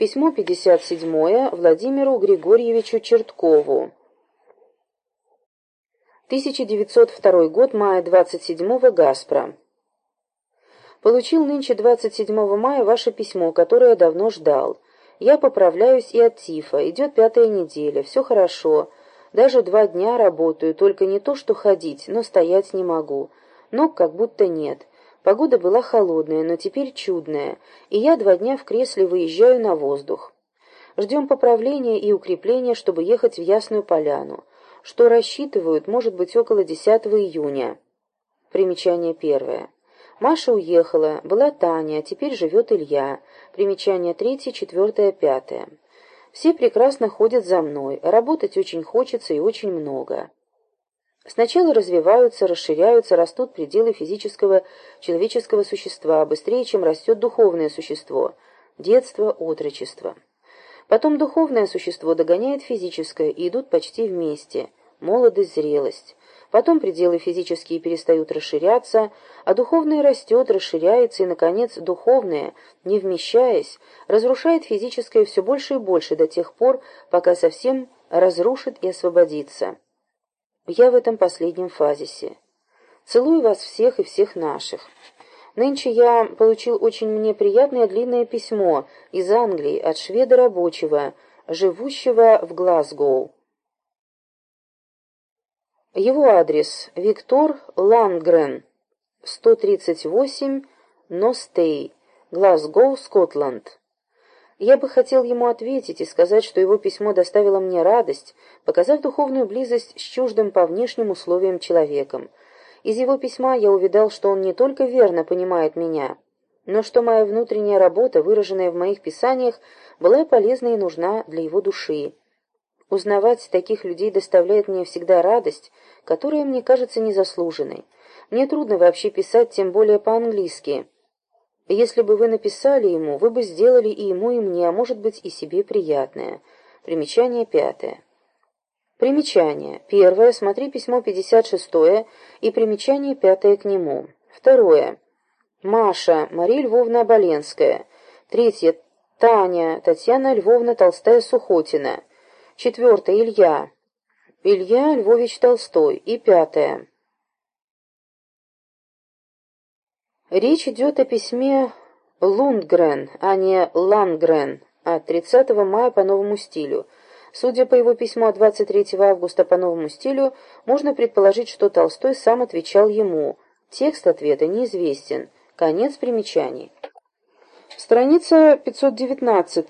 Письмо 57 Владимиру Григорьевичу Черткову. 1902 год, мая 27-го, Гаспро. Получил нынче 27 мая ваше письмо, которое давно ждал. Я поправляюсь и от тифа. Идет пятая неделя, все хорошо. Даже два дня работаю, только не то что ходить, но стоять не могу. Ног как будто нет. Погода была холодная, но теперь чудная, и я два дня в кресле выезжаю на воздух. Ждем поправления и укрепления, чтобы ехать в Ясную Поляну, что рассчитывают, может быть, около 10 июня. Примечание первое. Маша уехала, была Таня, а теперь живет Илья. Примечание третье, четвертое, пятое. Все прекрасно ходят за мной, работать очень хочется и очень много. Сначала развиваются, расширяются, растут пределы физического человеческого существа, быстрее, чем растет духовное существо, детство, отрочество. Потом духовное существо догоняет физическое и идут почти вместе, молодость, зрелость. Потом пределы физические перестают расширяться, а духовное растет, расширяется, и, наконец, духовное, не вмещаясь, разрушает физическое все больше и больше до тех пор, пока совсем разрушит и освободится. Я в этом последнем фазисе. Целую вас всех и всех наших. Нынче я получил очень мне приятное длинное письмо из Англии от шведа рабочего, живущего в Глазгоу. Его адрес Виктор Лангрен, 138 Ностей, Глазгоу, Скотланд. Я бы хотел ему ответить и сказать, что его письмо доставило мне радость, показав духовную близость с чуждым по внешним условиям человеком. Из его письма я увидал, что он не только верно понимает меня, но что моя внутренняя работа, выраженная в моих писаниях, была полезна и нужна для его души. Узнавать таких людей доставляет мне всегда радость, которая мне кажется незаслуженной. Мне трудно вообще писать, тем более по-английски. Если бы вы написали ему, вы бы сделали и ему, и мне, а может быть и себе приятное. Примечание пятое. Примечание. Первое. Смотри письмо 56 и примечание пятое к нему. Второе. Маша, Мария Львовна Оболенская. Третье. Таня, Татьяна Львовна Толстая-Сухотина. Четвертое. Илья. Илья Львович Толстой. И пятое. Речь идет о письме Лундгрен, а не Лангрен, от 30 мая по новому стилю. Судя по его письму от 23 августа по новому стилю, можно предположить, что Толстой сам отвечал ему. Текст ответа неизвестен. Конец примечаний. Страница 519.